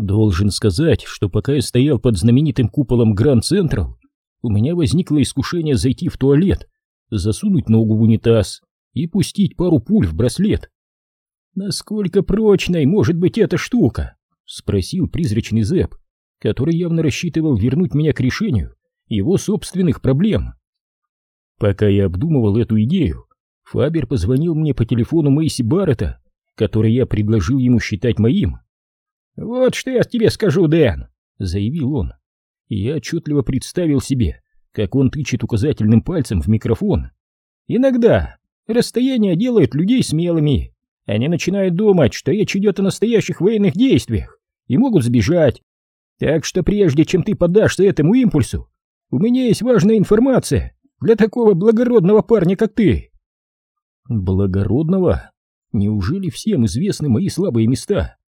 Должен сказать, что пока я стоял под знаменитым куполом Гранд Централ, у меня возникло искушение зайти в туалет, засунуть ногу в унитаз и пустить пару пуль в браслет. «Насколько прочной может быть эта штука?» — спросил призрачный Зэп, который явно рассчитывал вернуть меня к решению его собственных проблем. Пока я обдумывал эту идею, Фабер позвонил мне по телефону Мэйси Баррета, который я предложил ему считать моим. «Вот что я тебе скажу, Дэн», — заявил он. И я отчетливо представил себе, как он тычет указательным пальцем в микрофон. «Иногда расстояние делает людей смелыми. Они начинают думать, что речь идет о настоящих военных действиях и могут сбежать. Так что прежде чем ты поддашься этому импульсу, у меня есть важная информация для такого благородного парня, как ты». «Благородного? Неужели всем известны мои слабые места?»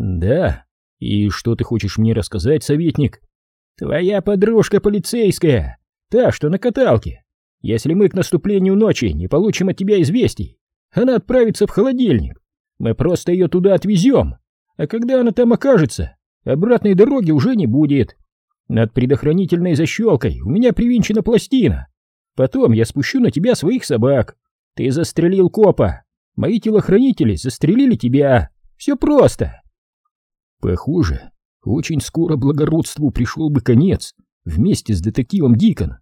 «Да. И что ты хочешь мне рассказать, советник?» «Твоя подружка полицейская, та, что на каталке. Если мы к наступлению ночи не получим от тебя известий, она отправится в холодильник. Мы просто ее туда отвезем, а когда она там окажется, обратной дороги уже не будет. Над предохранительной защелкой у меня привинчена пластина. Потом я спущу на тебя своих собак. Ты застрелил копа. Мои телохранители застрелили тебя. Все просто. Похоже, очень скоро благородству пришел бы конец вместе с детективом Дикон.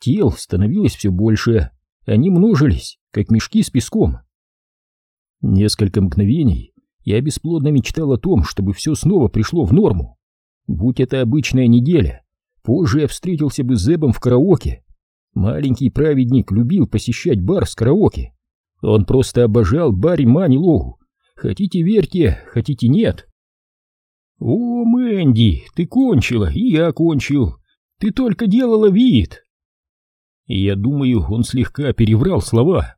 Тел становилось все больше, они множились, как мешки с песком. Несколько мгновений я бесплодно мечтал о том, чтобы все снова пришло в норму. Будь это обычная неделя, позже я встретился бы с Зебом в караоке. Маленький праведник любил посещать бар с караоке. Он просто обожал Барри Манилоу. Хотите верьте, хотите нет. «О, Мэнди, ты кончила, и я кончил. Ты только делала вид!» Я думаю, он слегка переврал слова.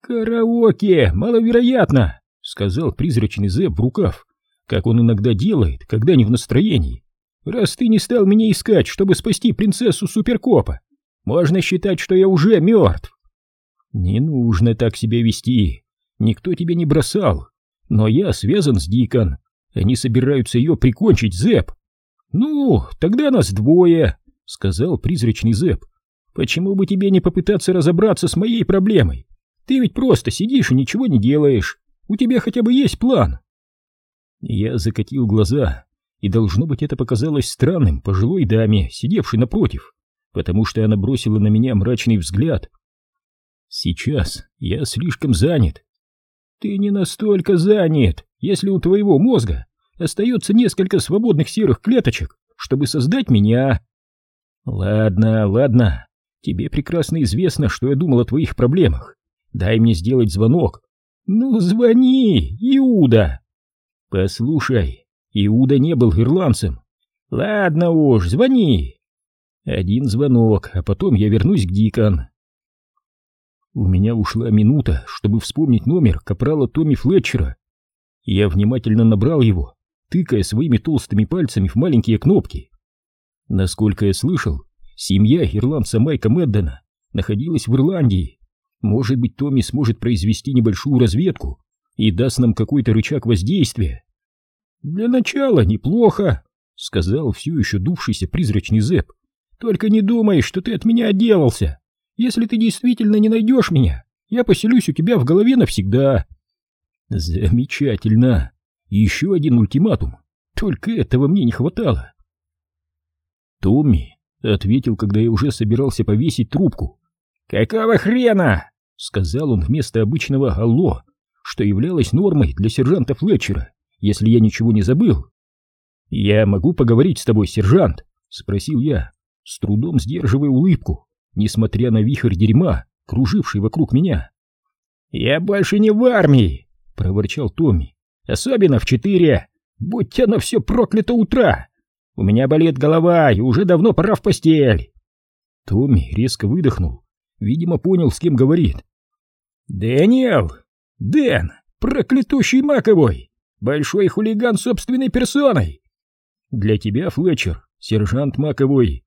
«Караоке, маловероятно!» — сказал призрачный Зэб в рукав, как он иногда делает, когда не в настроении. «Раз ты не стал меня искать, чтобы спасти принцессу Суперкопа, можно считать, что я уже мертв!» «Не нужно так себя вести, никто тебя не бросал, но я связан с Дикон, они собираются ее прикончить, Зэп. Ну, тогда нас двое, сказал призрачный Зэп. Почему бы тебе не попытаться разобраться с моей проблемой? Ты ведь просто сидишь и ничего не делаешь. У тебя хотя бы есть план. Я закатил глаза, и должно быть это показалось странным пожилой даме, сидевшей напротив, потому что она бросила на меня мрачный взгляд. Сейчас я слишком занят. Ты не настолько занят, если у твоего мозга остается несколько свободных серых клеточек, чтобы создать меня. Ладно, ладно, тебе прекрасно известно, что я думал о твоих проблемах. Дай мне сделать звонок. Ну, звони, Иуда. Послушай, Иуда не был ирландцем. Ладно уж, звони. Один звонок, а потом я вернусь к Дикон. У меня ушла минута, чтобы вспомнить номер капрала Томми Флетчера, я внимательно набрал его, тыкая своими толстыми пальцами в маленькие кнопки. Насколько я слышал, семья ирландца Майка Меддена находилась в Ирландии. Может быть, Томми сможет произвести небольшую разведку и даст нам какой-то рычаг воздействия. «Для начала неплохо», — сказал все еще дувшийся призрачный Зэп. «Только не думай, что ты от меня отделался. Если ты действительно не найдешь меня, я поселюсь у тебя в голове навсегда». Замечательно. Еще один ультиматум. Только этого мне не хватало. Томми ответил, когда я уже собирался повесить трубку. «Какого хрена?» — сказал он вместо обычного «алло», что являлось нормой для сержанта Флетчера, если я ничего не забыл. «Я могу поговорить с тобой, сержант?» — спросил я, с трудом сдерживая улыбку, несмотря на вихрь дерьма, круживший вокруг меня. «Я больше не в армии!» Проворчал Томми. «Особенно в четыре! Будь оно все проклято утра! У меня болит голова, и уже давно пора в постель!» Томми резко выдохнул, видимо, понял, с кем говорит. «Дэниел! Дэн! Проклятущий Маковой! Большой хулиган собственной персоной!» «Для тебя, Флетчер, сержант Маковой!»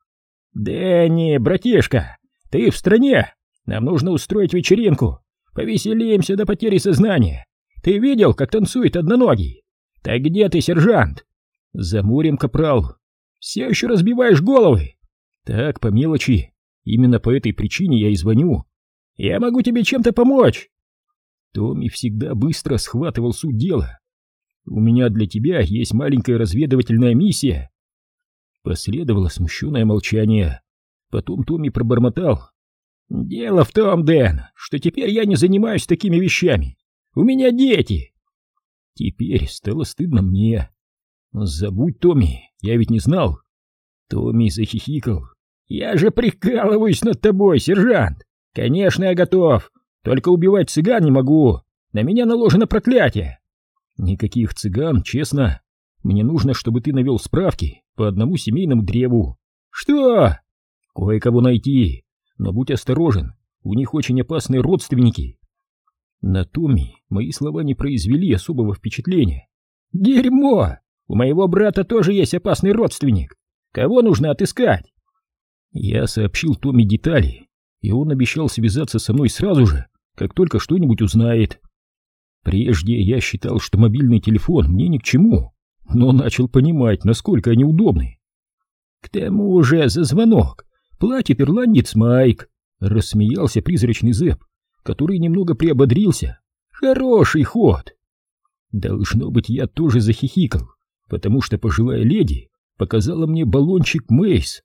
«Дэнни, братишка, ты в стране! Нам нужно устроить вечеринку! Повеселимся до потери сознания! Ты видел, как танцует одноногий? Так где ты, сержант? За морем, капрал. Все еще разбиваешь головы. Так, по мелочи. Именно по этой причине я и звоню. Я могу тебе чем-то помочь. Томми всегда быстро схватывал суть дела. У меня для тебя есть маленькая разведывательная миссия. Последовало смущенное молчание. Потом Томми пробормотал. «Дело в том, Дэн, что теперь я не занимаюсь такими вещами. У меня дети!» Теперь стало стыдно мне. «Забудь, Томми, я ведь не знал». Томми захихикал. «Я же прикалываюсь над тобой, сержант! Конечно, я готов, только убивать цыган не могу. На меня наложено проклятие!» «Никаких цыган, честно. Мне нужно, чтобы ты навел справки по одному семейному древу». «Что?» «Кое-кого найти, но будь осторожен, у них очень опасные родственники». На Томми мои слова не произвели особого впечатления. «Дерьмо! У моего брата тоже есть опасный родственник. Кого нужно отыскать?» Я сообщил Томми детали, и он обещал связаться со мной сразу же, как только что-нибудь узнает. Прежде я считал, что мобильный телефон мне ни к чему, но начал понимать, насколько они удобны. К тому же за звонок платит ирландец Майк, рассмеялся призрачный Зэп, который немного приободрился. Хороший ход. Должно быть, я тоже захихикал, потому что пожилая леди показала мне баллончик Мейс.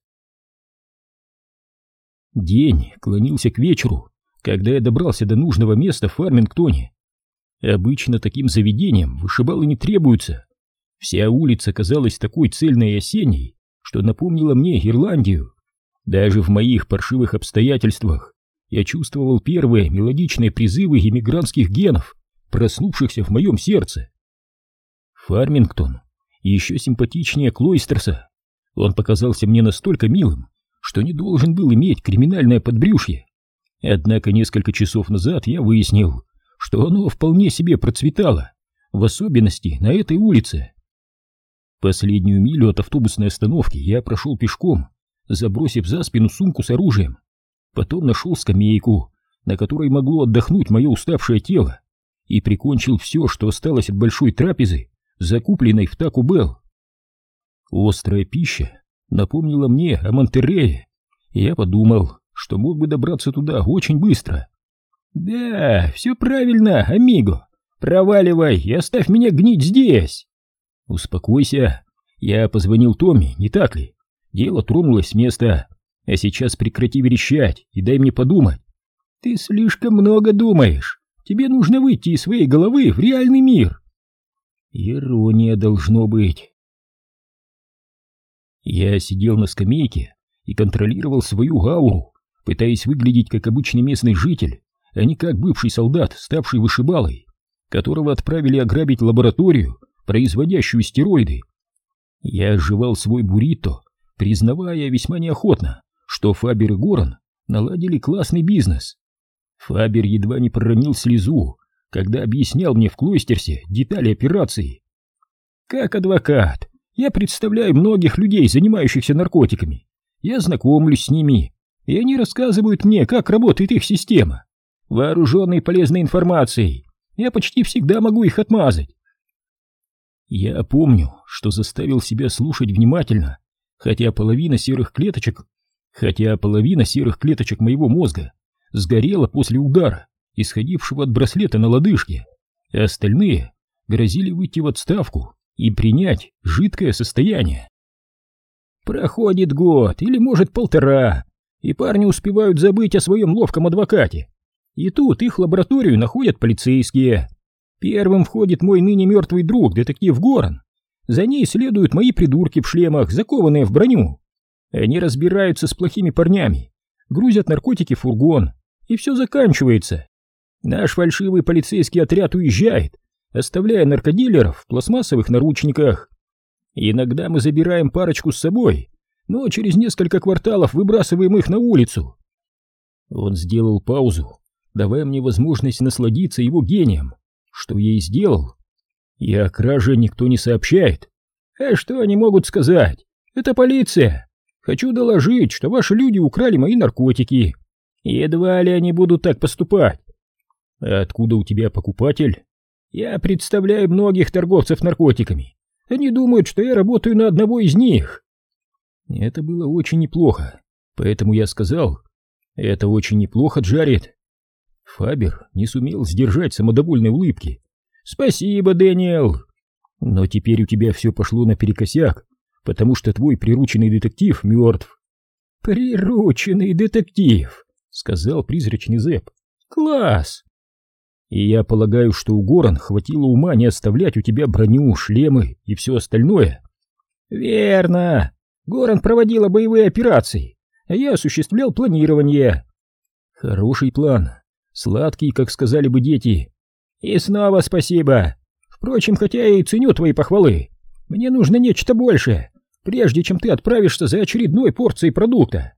День клонился к вечеру, когда я добрался до нужного места в Фармингтоне. Обычно таким заведением вышибалы не требуются. Вся улица казалась такой цельной и осенней, что напомнила мне Ирландию. Даже в моих паршивых обстоятельствах я чувствовал первые мелодичные призывы иммигрантских генов, проснувшихся в моем сердце. Фармингтон еще симпатичнее Клойстерса. Он показался мне настолько милым, что не должен был иметь криминальное подбрюшье. Однако несколько часов назад я выяснил, что оно вполне себе процветало, в особенности на этой улице. Последнюю милю от автобусной остановки я прошел пешком, забросив за спину сумку с оружием. Потом нашел скамейку, на которой могло отдохнуть мое уставшее тело, и прикончил все, что осталось от большой трапезы, закупленной в Таку Белл. Острая пища напомнила мне о Монтерее, и я подумал, что мог бы добраться туда очень быстро. «Да, все правильно, амиго. Проваливай и оставь меня гнить здесь!» «Успокойся. Я позвонил Томми, не так ли? Дело тронулось с места. А сейчас прекрати верещать и дай мне подумать. Ты слишком много думаешь. Тебе нужно выйти из своей головы в реальный мир. Ирония должно быть. Я сидел на скамейке и контролировал свою ауру, пытаясь выглядеть как обычный местный житель, а не как бывший солдат, ставший вышибалой, которого отправили ограбить лабораторию, производящую стероиды. Я жевал свой буррито, признавая весьма неохотно, что Фабер и Горан наладили классный бизнес. Фабер едва не проронил слезу, когда объяснял мне в Клойстерсе детали операции. Как адвокат, я представляю многих людей, занимающихся наркотиками. Я знакомлюсь с ними, и они рассказывают мне, как работает их система. Вооруженный полезной информацией, я почти всегда могу их отмазать. Я помню, что заставил себя слушать внимательно, хотя половина серых клеточек хотя половина серых клеточек моего мозга сгорела после удара, исходившего от браслета на лодыжке, а остальные грозили выйти в отставку и принять жидкое состояние. Проходит год или, может, полтора, и парни успевают забыть о своем ловком адвокате. И тут их лабораторию находят полицейские. Первым входит мой ныне мертвый друг, детектив Горан. За ней следуют мои придурки в шлемах, закованные в броню. Они разбираются с плохими парнями, грузят наркотики в фургон, и все заканчивается. Наш фальшивый полицейский отряд уезжает, оставляя наркодилеров в пластмассовых наручниках. Иногда мы забираем парочку с собой, но через несколько кварталов выбрасываем их на улицу. Он сделал паузу, давая мне возможность насладиться его гением, что я и сделал. И о краже никто не сообщает. А что они могут сказать? Это полиция. Хочу доложить, что ваши люди украли мои наркотики. Едва ли они будут так поступать. А откуда у тебя покупатель? Я представляю многих торговцев наркотиками. Они думают, что я работаю на одного из них. Это было очень неплохо, поэтому я сказал, это очень неплохо, Джаред. Фабер не сумел сдержать самодовольной улыбки. Спасибо, Дэниел. Но теперь у тебя все пошло наперекосяк, потому что твой прирученный детектив мертв. Прирученный детектив, сказал призрачный Зэп. Класс! И я полагаю, что у Горан хватило ума не оставлять у тебя броню, шлемы и все остальное. Верно. Горан проводила боевые операции, а я осуществлял планирование. Хороший план. Сладкий, как сказали бы дети. И снова спасибо. Впрочем, хотя я и ценю твои похвалы, мне нужно нечто большее, прежде чем ты отправишься за очередной порцией продукта.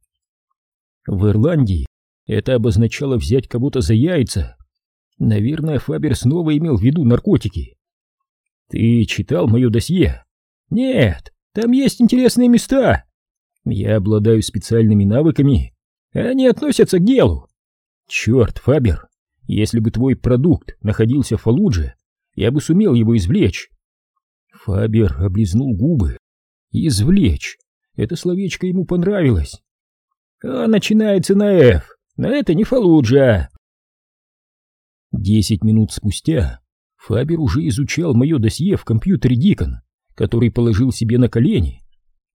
В Ирландии это обозначало взять кого-то за яйца Наверное, Фабер снова имел в виду наркотики. Ты читал мое досье? Нет, там есть интересные места. Я обладаю специальными навыками. Они относятся к делу. Черт, Фабер, если бы твой продукт находился в Фалудже, я бы сумел его извлечь. Фабер облизнул губы. Извлечь. Это словечко ему понравилось. А начинается на «Ф», но это не Фалуджа. Десять минут спустя Фабер уже изучал мое досье в компьютере Дикон, который положил себе на колени.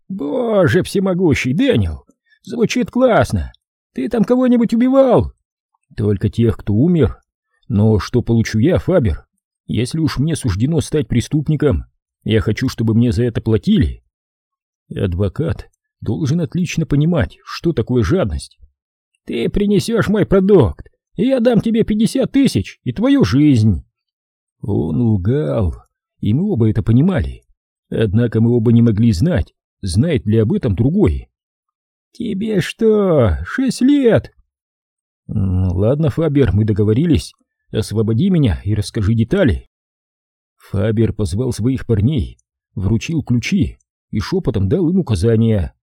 «Боже всемогущий, Дэниел! Звучит классно! Ты там кого-нибудь убивал?» «Только тех, кто умер. Но что получу я, Фабер? Если уж мне суждено стать преступником, я хочу, чтобы мне за это платили». Адвокат должен отлично понимать, что такое жадность. «Ты принесешь мой продукт, и я дам тебе пятьдесят тысяч и твою жизнь. Он лгал, и мы оба это понимали. Однако мы оба не могли знать, знает ли об этом другой. Тебе что, шесть лет? Ладно, Фабер, мы договорились. Освободи меня и расскажи детали. Фабер позвал своих парней, вручил ключи и шепотом дал им указания.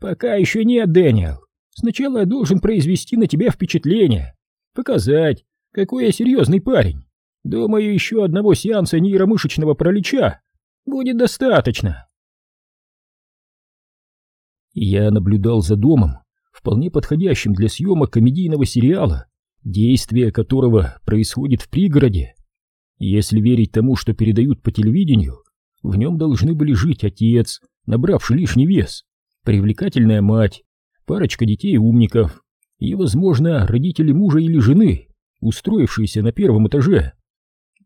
«Пока еще нет, Дэниел. Сначала я должен произвести на тебя впечатление. Показать, какой я серьезный парень. Думаю, еще одного сеанса нейромышечного пролеча будет достаточно. Я наблюдал за домом, вполне подходящим для съемок комедийного сериала, действие которого происходит в пригороде. Если верить тому, что передают по телевидению, в нем должны были жить отец, набравший лишний вес, привлекательная мать, парочка детей-умников, и, возможно, родители мужа или жены, устроившиеся на первом этаже.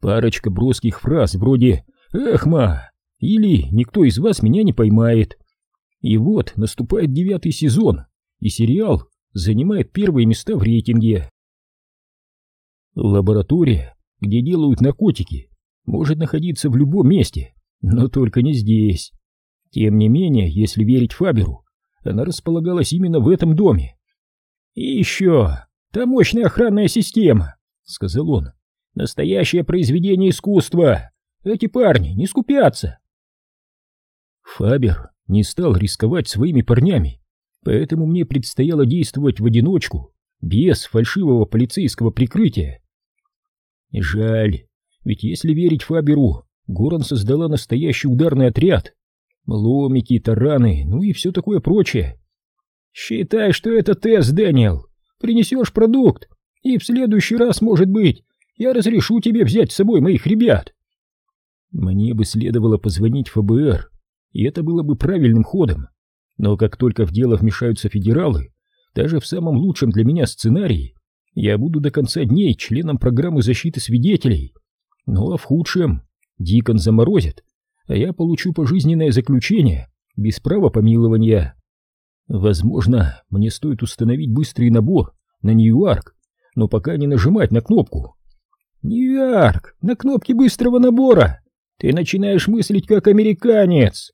Парочка броских фраз вроде «Эх, ма!» или «Никто из вас меня не поймает». И вот наступает девятый сезон, и сериал занимает первые места в рейтинге. Лаборатория, где делают наркотики, может находиться в любом месте, но только не здесь. Тем не менее, если верить Фаберу, она располагалась именно в этом доме. «И еще, там мощная охранная система», — сказал он. «Настоящее произведение искусства. Эти парни не скупятся». Фабер не стал рисковать своими парнями, поэтому мне предстояло действовать в одиночку, без фальшивого полицейского прикрытия. Жаль, ведь если верить Фаберу, Горан создала настоящий ударный отряд. Ломики, тараны, ну и все такое прочее. «Считай, что это тест, Дэниел. Принесешь продукт, и в следующий раз, может быть, я разрешу тебе взять с собой моих ребят». Мне бы следовало позвонить ФБР, и это было бы правильным ходом. Но как только в дело вмешаются федералы, даже в самом лучшем для меня сценарии, я буду до конца дней членом программы защиты свидетелей. Ну а в худшем Дикон заморозит, а я получу пожизненное заключение без права помилования. Возможно, мне стоит установить быстрый набор на Ньюарк, но пока не нажимать на кнопку. Ньюарк, на кнопке быстрого набора. Ты начинаешь мыслить как американец.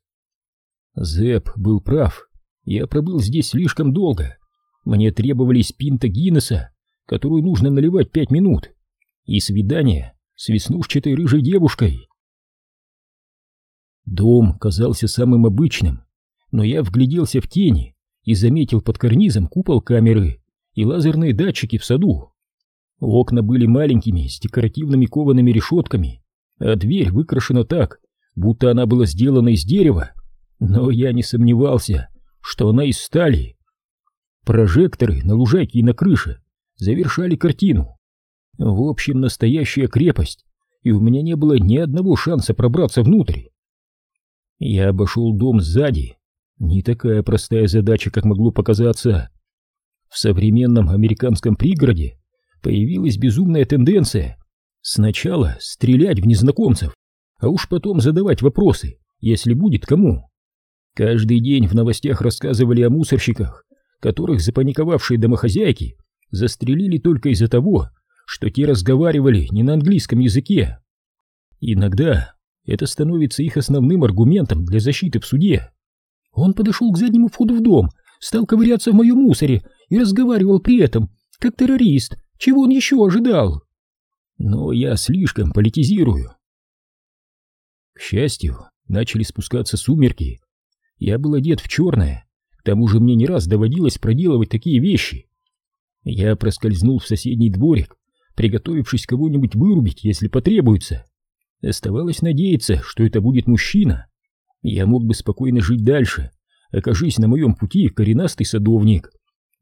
Зэп был прав. Я пробыл здесь слишком долго. Мне требовались пинта Гиннесса, которую нужно наливать пять минут, и свидание с веснушчатой рыжей девушкой. Дом казался самым обычным, но я вгляделся в тени и заметил под карнизом купол камеры и лазерные датчики в саду. Окна были маленькими, с декоративными коваными решетками, а дверь выкрашена так, будто она была сделана из дерева, но я не сомневался, что она из стали. Прожекторы на лужайке и на крыше завершали картину. В общем, настоящая крепость, и у меня не было ни одного шанса пробраться внутрь. Я обошел дом сзади. Не такая простая задача, как могло показаться. В современном американском пригороде появилась безумная тенденция сначала стрелять в незнакомцев, а уж потом задавать вопросы, если будет кому. Каждый день в новостях рассказывали о мусорщиках, которых запаниковавшие домохозяйки застрелили только из-за того, что те разговаривали не на английском языке. Иногда это становится их основным аргументом для защиты в суде. Он подошел к заднему входу в дом, стал ковыряться в моем мусоре и разговаривал при этом, как террорист, чего он еще ожидал. Но я слишком политизирую. К счастью, начали спускаться сумерки. Я был одет в черное, к тому же мне не раз доводилось проделывать такие вещи. Я проскользнул в соседний дворик, приготовившись кого-нибудь вырубить, если потребуется. Оставалось надеяться, что это будет мужчина. Я мог бы спокойно жить дальше, окажись на моем пути коренастый садовник.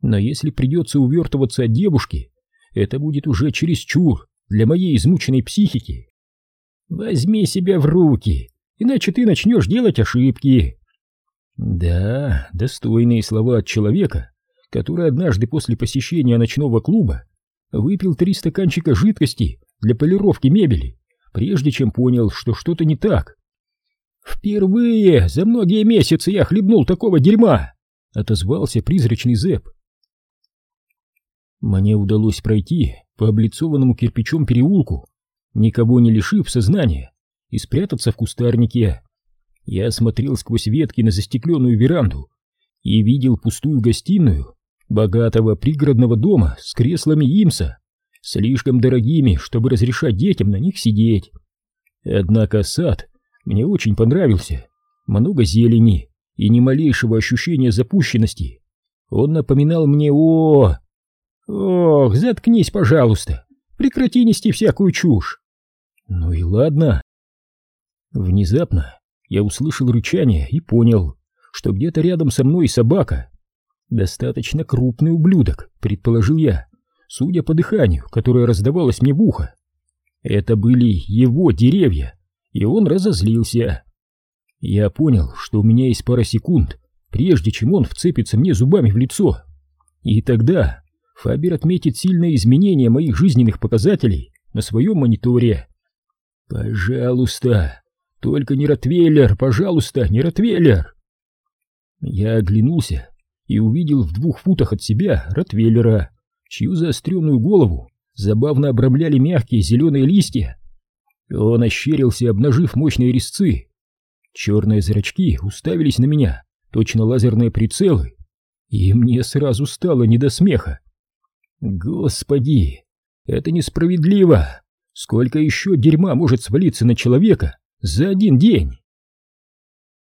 Но если придется увертываться от девушки, это будет уже чересчур для моей измученной психики. Возьми себя в руки, иначе ты начнешь делать ошибки. Да, достойные слова от человека, который однажды после посещения ночного клуба выпил три стаканчика жидкости для полировки мебели, прежде чем понял, что что-то не так. «Впервые за многие месяцы я хлебнул такого дерьма!» — отозвался призрачный Зэп. Мне удалось пройти по облицованному кирпичом переулку, никого не лишив сознания, и спрятаться в кустарнике. Я смотрел сквозь ветки на застекленную веранду и видел пустую гостиную богатого пригородного дома с креслами имса, слишком дорогими, чтобы разрешать детям на них сидеть. Однако сад мне очень понравился, много зелени и ни малейшего ощущения запущенности. Он напоминал мне о... Ох, заткнись, пожалуйста, прекрати нести всякую чушь. Ну и ладно. Внезапно я услышал рычание и понял, что где-то рядом со мной собака. Достаточно крупный ублюдок, предположил я, судя по дыханию, которое раздавалось мне в ухо. Это были его деревья, и он разозлился. Я понял, что у меня есть пара секунд, прежде чем он вцепится мне зубами в лицо. И тогда Фабер отметит сильное изменение моих жизненных показателей на своем мониторе. «Пожалуйста, только не Ротвейлер, пожалуйста, не Ротвейлер!» Я оглянулся и увидел в двух футах от себя Ротвейлера, чью заостренную голову забавно обрамляли мягкие зеленые листья. Он ощерился, обнажив мощные резцы. Черные зрачки уставились на меня, точно лазерные прицелы, и мне сразу стало не до смеха. Господи, это несправедливо! Сколько еще дерьма может свалиться на человека за один день?